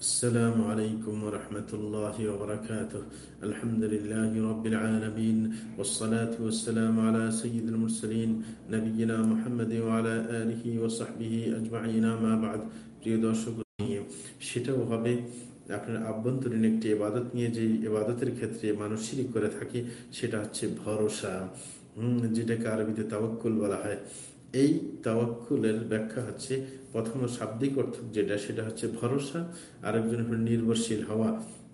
السلام عليكم ورحمة الله وبركاته الحمد لله رب العالمين والصلاة والسلام على سيد المرسلين نبينا محمد وعلى آله وصحبه أجمعين ما بعد প্রিয় দর্শক সেটাও হবে আপনার আভ্যন্তরীণ একটি এবাদত নিয়ে যে এবাদতের ক্ষেত্রে মানুষ শিরিক করে থাকে সেটা হচ্ছে ভরসা যেটাকে আরবিতে তাওয়াক্কুল বলা হয় এই তাওয়াক্কুলের ব্যাখ্যা হচ্ছে প্রথম শাব্দিক অর্থ যেটা সেটা হচ্ছে ভরসা আরেকজন নির্ভরশীল হওয়া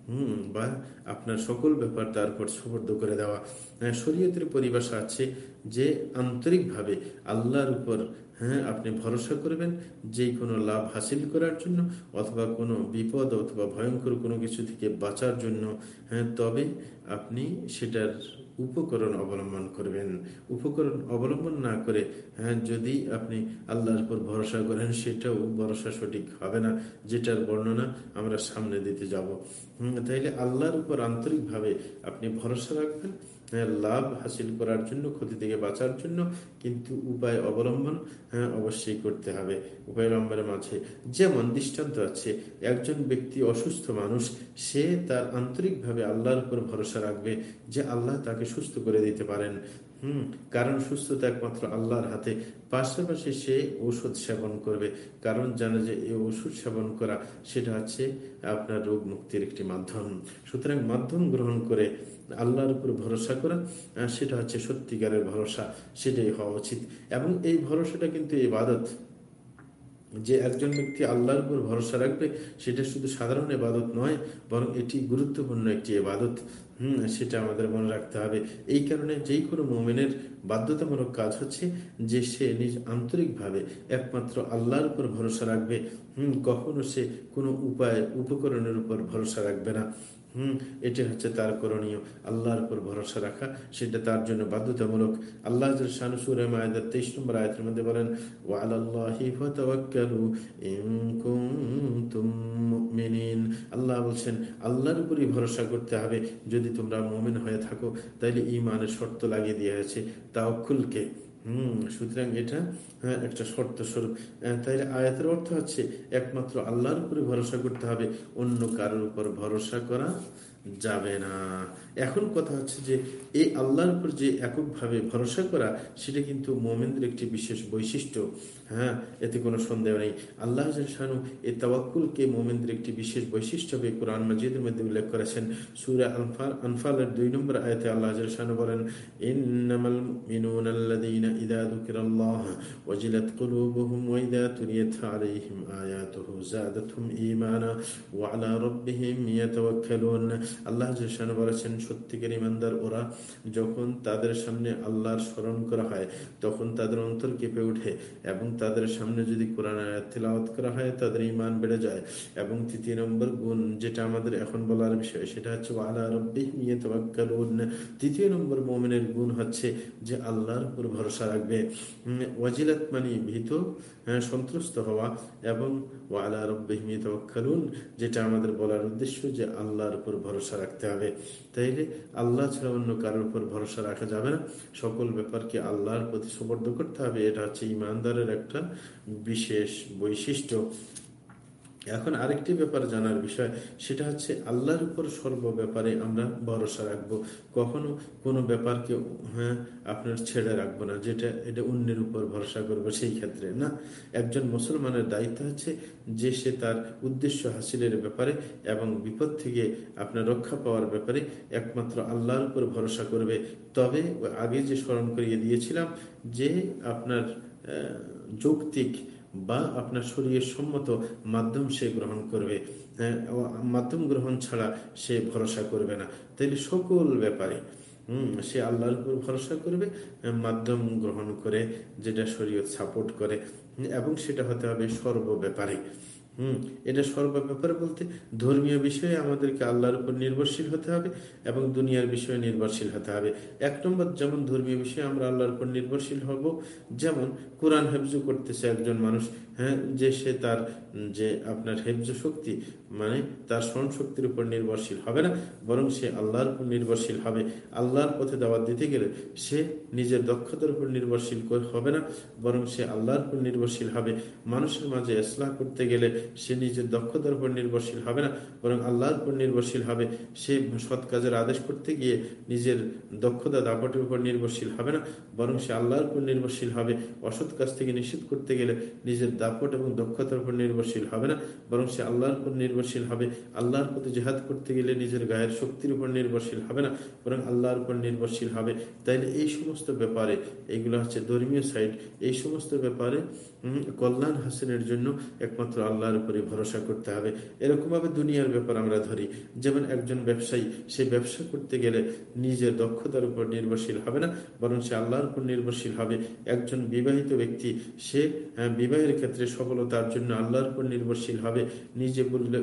হুম বা আপনার সকল ব্যাপার তার উপর সুবর্দ করে দেওয়া। হ্যাঁ, শরীয়তের পরিভাষা আছে যে আন্তরিকভাবে আল্লাহর উপর হ্যাঁ আপনি ভরসা করবেন যে কোনো লাভ হাসিল করার জন্য অথবা কোনো বিপদ অথবা ভয়ঙ্কর কোনো কিছু থেকে বাঁচার জন্য হ্যাঁ তবে আপনি সেটার উপকরণ অবলম্বন করবেন। উপকরণ অবলম্বন না করে হ্যাঁ যদি আপনি আল্লাহর উপর ভরসা করেন, সেটাও ভরসা সঠিক হবে না, যেটার বর্ণনা আমরা সামনে দিতে যাব। তাইলে আল্লাহর উপর আন্তরিকভাবে আপনি ভরসা রাখবেন। লাভ হাসিল করার জন্য, ক্ষতি থেকে বাঁচার জন্য কিন্তু উপায় অবলম্বন হ্যাঁ অবশ্যই করতে হবে। উপায় অবলম্বনের মাঝে যেমন দৃষ্টান্ত আছে, একজন ব্যক্তি অসুস্থ মানুষ, সে তার আন্তরিকভাবে আল্লাহর উপর ভরসা রাখবে যে আল্লাহ তাকে সুস্থ করে দিতে পারেন। হুম, কারণ সুস্থতা একমাত্র আল্লাহর হাতে। পাশাপাশি সে ওষুধ সেবন করবে। কারণ জানে যে এই ওষুধ সেবন করা, সেটা হচ্ছে আপনার রোগ মুক্তির একটি মাধ্যম। সুতরাং মাধ্যম গ্রহণ করে আল্লাহর উপর ভরসা করা সেটা হচ্ছে সত্যিকারের ভরসা, সেটাই হওয়া উচিত। এবং এই ভরসাটা কিন্তু ইবাদত। যে একজন ব্যক্তি আল্লাহর উপর ভরসা রাখবে, সেটা শুধু সাধারণ এবাদত নয়, বরং এটি গুরুত্বপূর্ণ একটি এবাদত হম, সেটা আমাদের মনে রাখতে হবে। এই কারণে যেই কোনো মোমেনের বাধ্যতামূলক কাজ হচ্ছে যে সে নিজ আন্তরিকভাবে একমাত্র আল্লাহর উপর ভরসা রাখবে। হম, কখনো সে কোনো উপায়, উপকরণের উপর ভরসা রাখবে না। হুম, এটা হচ্ছে তার করণীয়। আল্লাহর উপর ভরসা রাখা, সেটা তার জন্য বাধ্যতামূলক। আল্লাহ তেইশ নম্বর আয়তের মধ্যে বলেন আল্লাহ বলছেন, আল্লাহর উপরই ভরসা করতে হবে। যদি তোমরা মোমেন হয়ে থাকো, তাইলে ইমানের শর্ত লাগিয়ে দেওয়া হয়েছে। তাওকুলকে হম সুতরাং এটা হ্যাঁ, একটা শর্ত স্বরূপ। তাই আয়াতের অর্থ হচ্ছে একমাত্র আল্লাহর উপরে ভরসা করতে হবে অন্য কারোর উপর ভরসা করা যাবে না। এখন কথা হচ্ছে যে, এই আল্লাহর উপর যে এককভাবে ভরসা করা, সেটা কিন্তু মোমেনদের একটি বিশেষ বৈশিষ্ট্য। হ্যাঁ এতে কোনো সন্দেহ নেই। আল্লাহ শানু এই তাওয়াক্কুলকে মোমেনদের একটি বিশেষ বৈশিষ্ট্য হবে কোরআন মজিদের মধ্যে উল্লেখ করেছেন। সুরা আনফাল, আনফালের দুই নম্বর আয়তে আল্লাহ শানু বলেন, ইন্নামাল মিনুন আল্লাযীনা যুকিরাল্লাহ ওয়াজিলাত কুলুবুহুম ওয়া আলাইহিম আয়াতুহু, যাদাতহুম ঈমানা ওয়া আলা রাব্বিহিম ইয়াতাওয়াক্কালুন। আল্লাহ শানু বলেছেন সত্যিকার ইমানদার ওরা যখন তাদের সামনে আল্লাহর স্মরণ করা হয় তখন তাদের অন্তর কেঁপে ওঠে এবং তাদের সামনে যদি কোরআন তেলাওয়াত করা হয় তাদের ইমান বেড়ে যায়। এবং তৃতীয় নম্বর গুণ যেটা আমাদের এখন বলার বিষয় সেটা হচ্ছে আল্লাহ রব্বিহ তৃতীয় নম্বর মোমেনের গুণ হচ্ছে যে আল্লাহর উপর ভরসা রাখবে। ওয়াজিলাত মানে ভীত হ্যাঁ, সন্ত্রস্ত হওয়া এবং তওয়াক্কালুন যেটা আমাদের বলার উদ্দেশ্য যে আল্লাহর উপর ভরসা রাখতে হবে। তাইলে আল্লাহ ছাড়া অন্য কারোর উপর ভরসা রাখা যাবে না। সকল ব্যাপারকে আল্লাহর প্রতি সুবর্দ করতে হবে। এটা হচ্ছে ইমানদারের একটা বিশেষ বৈশিষ্ট্য। এখন আরেকটি ব্যাপার জানার বিষয়, সেটা হচ্ছে আল্লাহর উপর সর্ব ব্যাপারে আমরা ভরসা রাখব। কখনো কোনো ব্যাপারকে হ্যাঁ আপনার ছেড়ে রাখব না, যেটা, এটা অন্যের উপর ভরসা করব সেই ক্ষেত্রে, না? একজন মুসলমানের দায়িত্ব হচ্ছে যে সে তার উদ্দেশ্য হাসিলের ব্যাপারে এবং বিপদ থেকে আপনার রক্ষা পাওয়ার ব্যাপারে একমাত্র আল্লাহর উপর ভরসা করবে। তবে আগে যে স্মরণ করিয়ে দিয়েছিলাম যে আপনার যৌক্তিক বা আপনার শরীরের সম্মত মাধ্যম সে গ্রহণ করবে। হ্যাঁ, মাধ্যম গ্রহণ ছাড়া সে ভরসা করবে না। তাইলে সকল ব্যাপারে হম সে আল্লাহর উপর ভরসা করবে মাধ্যম গ্রহণ করে যেটা শরীয়ত সাপোর্ট করে এবং সেটা হতে হবে সর্ব ব্যাপারে। হম, এটা সর্ব ব্যাপারে বলতে ধর্মীয় বিষয়ে আমাদেরকে আল্লাহর উপর নির্ভরশীল হতে হবে এবং দুনিয়ার বিষয়ে নির্ভরশীল হতে হবে। এক নম্বর, যেমন ধর্মীয় বিষয়ে আমরা আল্লাহর উপর নির্ভরশীল হব, যেমন কোরআন হেফজু করতেছে একজন মানুষ হ্যাঁ যে সে তার, যে আপনার হেফজ শক্তি মানে তার স্মরণ শক্তির উপর নির্ভরশীল হবে না, বরং সে আল্লাহর উপর নির্ভরশীল হবে। আল্লাহর পথে দাওয়াত দিতে গেলে সে নিজের দক্ষতার উপর নির্ভরশীল হবে না, বরং সে আল্লাহর উপর নির্ভরশীল হবে। মানুষের মাঝে ইসলাহ করতে গেলে সে নিজের দক্ষতার উপর নির্ভরশীল হবে না, বরং আল্লাহর উপর নির্ভরশীল হবে। সে সৎ কাজের আদেশ করতে গিয়ে নিজের দক্ষতা দাপটের উপর নির্ভরশীল হবে না, বরং সে আল্লাহর উপর নির্ভরশীল হবে। অসৎ কাজ থেকে নিষেধ করতে গেলে নিজের দাপট এবং দক্ষতার উপর নির্ভরশীল হবে না, বরং সে আল্লাহর উপর নির্ভরশীল হবে। আল্লাহর প্রতি জেহাদ করতে গেলে নিজের গায়ের শক্তির উপর নির্ভরশীল হবে না, বরং আল্লাহর উপর নির্ভরশীল হবে। তাইলে এই সমস্ত ব্যাপারে, এইগুলো হচ্ছে ধর্মীয় সাইড এই সমস্ত ব্যাপারে কল্যাণ হাসিনের জন্য একমাত্র আল্লাহর উপরে ভরসা করতে হবে। এরকমভাবে দুনিয়ার ব্যাপার আমরা ধরি। যেমন একজন ব্যবসায়ী, সে ব্যবসা করতে গেলে নিজের দক্ষতার উপর নির্ভরশীল হবে না, বরং সে আল্লাহর উপর নির্ভরশীল হবে। একজন বিবাহিত ব্যক্তি, সে বিবাহের ক্ষেত্রে সফলতার জন্য আল্লাহর উপর নির্ভরশীল হবে। নিজে বললে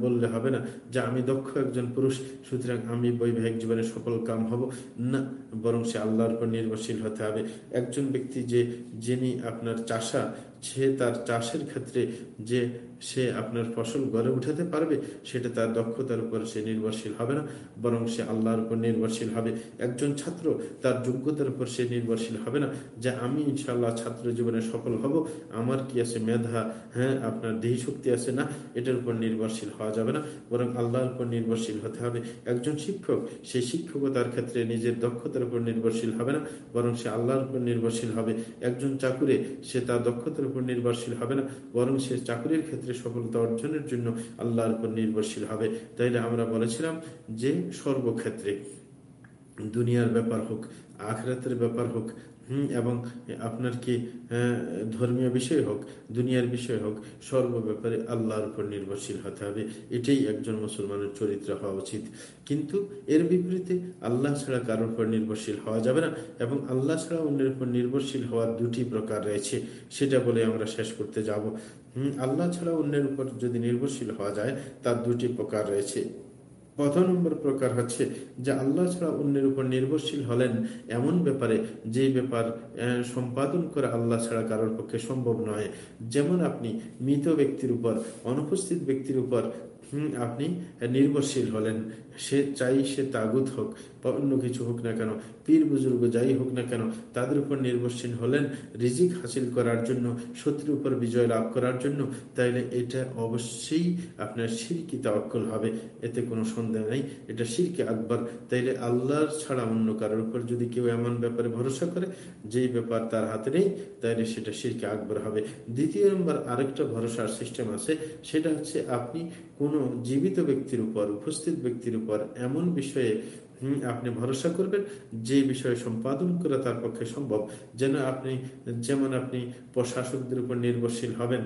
বললে হবে না যে আমি দক্ষ একজন পুরুষ, সুতরাং আমি বৈবাহিক জীবনে সফল কাম হব। না, বরং সে আল্লাহর উপর নির্ভরশীল হতে হবে। একজন ব্যক্তি যে, যিনি আপনার চাষা, সে তার চাষের ক্ষেত্রে যে সে আপনার ফসল গড়ে উঠাতে পারবে, সেটা তার দক্ষতার উপর সে নির্ভরশীল হবে না, বরং সে আল্লাহর উপর নির্ভরশীল হবে। একজন ছাত্র তার যোগ্যতার উপর সে নির্ভরশীল হবে না, যে আমি ইনশাল্লাহ ছাত্র জীবনে সফল হব, আমার কি আছে মেধা? হ্যাঁ আপনার দেহি শক্তি আছে না? এটার উপর নির্ভরশীল হওয়া যাবে না, বরং আল্লাহর উপর নির্ভরশীল হতে হবে। একজন শিক্ষক সেই শিক্ষকতার ক্ষেত্রে নিজের দক্ষতার উপর নির্ভরশীল হবে না, বরং সে আল্লাহর উপর নির্ভরশীল হবে। একজন চাকুরে, সে তার দক্ষতার উপর নির্ভরশীল হবে না, বরং সে চাকরির ক্ষেত্রে সফলতা অর্জনের জন্য আল্লাহর উপর নির্ভরশীল হবে। তাইলে আমরা বলেছিলাম যে সর্বক্ষেত্রে দুনিয়ার ব্যাপার হোক, আখরাতের ব্যাপার হোক এবং আপনার কি ধর্মীয় বিষয় হোক, দুনিয়ার বিষয় হোক সর্ব ব্যাপারে আল্লাহর উপর নির্ভরশীল হতে হবে। এটাই একজন মুসলমানের চরিত্র হওয়া উচিত। কিন্তু এর বিপরীতে আল্লাহ ছাড়া কারোর উপর নির্ভরশীল হওয়া যাবে না, এবং আল্লাহ ছাড়া অন্যের উপর নির্ভরশীল হওয়ার দুটি প্রকার রয়েছে, সেটা বলে আমরা শেষ করতে যাব। হম, আল্লাহ ছাড়া অন্যের উপর যদি নির্ভরশীল হওয়া যায়, তার দুটি প্রকার রয়েছে। প্রথম নম্বর প্রকার হচ্ছে যে আল্লাহ ছাড়া অন্যের উপর নির্ভরশীল হলেন এমন ব্যাপারে যে ব্যাপার সম্পাদন করে আল্লাহ ছাড়া কারোর পক্ষে সম্ভব নয়। যেমন আপনি মৃত ব্যক্তির উপর, অনুপস্থিত ব্যক্তির উপর আপনি নির্ভরশীল হলেন। সে চাই সে তাগুত হোক বা অন্য কিছু হোক না কেন, পীর বুজুর্গ যাই হোক না কেন, তাদের উপর নির্ভরশীল হলেন রিজিক হাসিল করার জন্য, শত্রুর উপর বিজয় লাভ করার জন্য। তাইলে এটা অবশ্যই আপনার সিরকি তাওয়াক্কল হবে, এতে কোনো সন্দেহ নেই। এটা সিরকি আকবর। তাইলে আল্লাহর ছাড়া অন্য কারোর উপর যদি কেউ এমন ব্যাপারে ভরসা করে, যেই ব্যাপার তার হাতে নেই, তাইলে সেটা সিরকি আকবর হবে। দ্বিতীয় নম্বর আরেকটা ভরসার সিস্টেম আছে, সেটা হচ্ছে আপনি কোনো জীবিত ব্যক্তির উপর, উপস্থিত ব্যক্তির উপর এমন বিষয়ে আপনি ভরসা করবেন যে বিষয়ে সম্পাদন করা তার পক্ষে সম্ভব, যেন আপনি, যেমন আপনি প্রশাসকদের উপর নির্ভরশীল হবেন।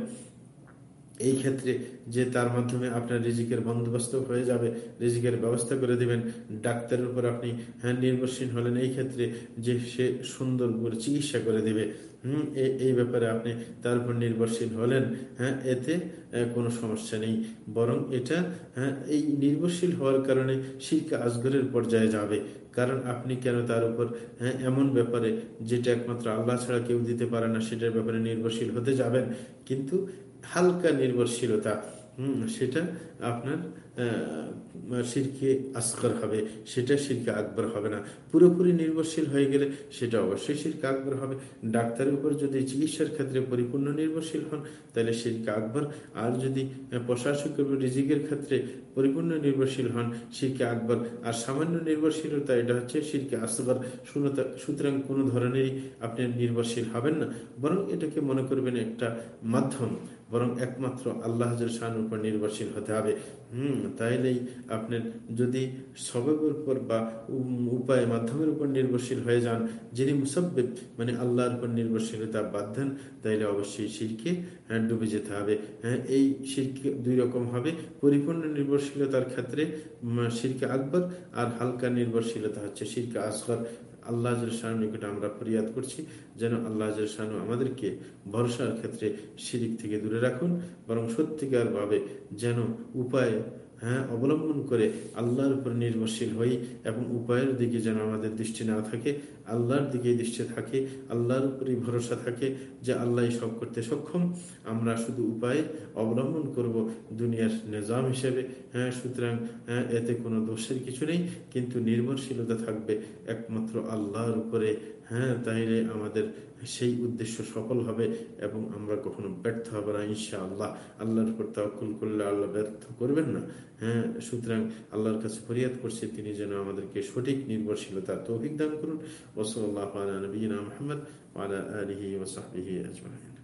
এই ক্ষেত্রে যে তার মাধ্যমে আপনার রিজিকের বন্দোবস্ত হয়ে যাবে, রিজিকের ব্যবস্থা করে দিবেন। ডাক্তারের উপর আপনি হ্যাঁ নির্ভরশীল হলেন, এই ক্ষেত্রে যে সে সুন্দর করে চিকিৎসা করে দিবে। হম এই ব্যাপারে আপনি তার উপর নির্ভরশীল হলেন। হ্যাঁ এতে কোনো সমস্যা নেই। বরং এটা হ্যাঁ এই নির্ভরশীল হওয়ার কারণে শিক্ষা আজগরের পর্যায়ে যাবে। কারণ আপনি কেন তার উপর হ্যাঁ এমন ব্যাপারে, যেটা একমাত্র আল্লাহ ছাড়া কেউ দিতে পারে না, সেটার ব্যাপারে নির্ভরশীল হতে যাবেন। কিন্তু হালকা নির্ভরশীলতা সেটা আপনার শিরকে আসকর হবে, সেটা শিরকে আকবর হবে না। পুরোপুরি নির্ভরশীল হয়ে গেলে সেটা অবশ্যই শিরকে আকবর হবে। ডাক্তারের উপর যদি চিকিৎসার ক্ষেত্রে পরিপূর্ণ নির্ভরশীল হন, তাহলে শিরকে আকবর। আর যদি প্রশাসক রিজিকের ক্ষেত্রে পরিপূর্ণ নির্ভরশীল হন শিরকে আকবর। আর সামান্য নির্ভরশীলতা, এটা হচ্ছে শিরকে আসগর সুতরাং কোনো ধরনেরই আপনি নির্ভরশীল হবেন না। বরং এটাকে মনে করবেন একটা মাধ্যম। বরং একমাত্র আল্লাহ উপর নির্ভরশীল হতে হবে। হম তাইলেই আপনার যদি সবের উপর বা উপায় মাধ্যমের উপর নির্ভরশীল হয়ে যান যিনি মুসব্বিব মানে আল্লাহর উপর নির্ভরশীলতা বাদ দেন তাইলে অবশ্যই শিরকে হ্যাঁ, ডুবে যেতে হবে। হ্যাঁ এই শিরকে দুই রকম হবে। পরিপূর্ণ নির্ভরশীলতার ক্ষেত্রে শিরকে আকবর আর হালকা নির্ভরশীলতা হচ্ছে শিরকে আসগর। আল্লাহ নিকটে আমরা ফরিয়াদ করছি, যেন আল্লাহ শাহানু আমাদেরকে ভরসার ক্ষেত্রে শিরিক থেকে দূরে রাখুন, বরং সত্যিকারভাবে যেন উপায় হ্যাঁ অবলম্বন করে আল্লাহর উপর নির্ভরশীল হই এবং উপায়ের দিকে যেন আমাদের দৃষ্টি না থাকে, আল্লাহর দিকে দৃষ্টি থাকে, আল্লাহর উপরই ভরসা থাকে যে আল্লাহ সব করতে সক্ষম। আমরা শুধু উপায় অবলম্বন করব দুনিয়ার নিজাম হিসেবে হ্যাঁ সুতরাং হ্যাঁ এতে কোনো দোষের কিছু নেই, কিন্তু নির্ভরশীলতা থাকবে একমাত্র আল্লাহর উপরে হ্যাঁ তাইলে আমাদের সেই উদ্দেশ্য সফল হবে এবং আমরা কখনো ব্যর্থ হবে না ইনশা আল্লাহ আল্লাহর উপর তাওকুল করলে আল্লাহ ব্যর্থ করবেন না। হ্যাঁ সুতরাং আল্লাহর কাছে ফরিয়াদ করছে, তিনি যেন আমাদেরকে সঠিক নির্ভরশীলতা, তৌফিক দান করুন। ওসল আল্লাহ নবীনা মোহাম্মদ আলা আলহি ওসাহি আজমাইন।